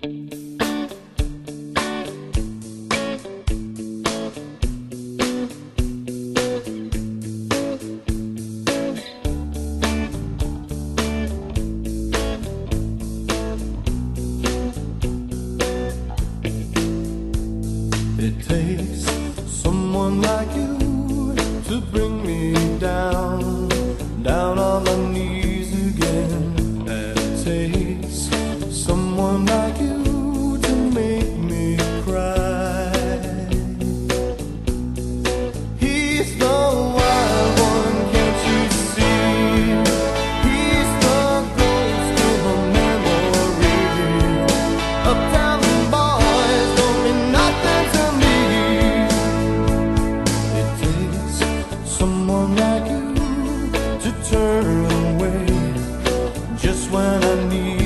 It takes someone like you to bring me down. like you to turn away just when I need.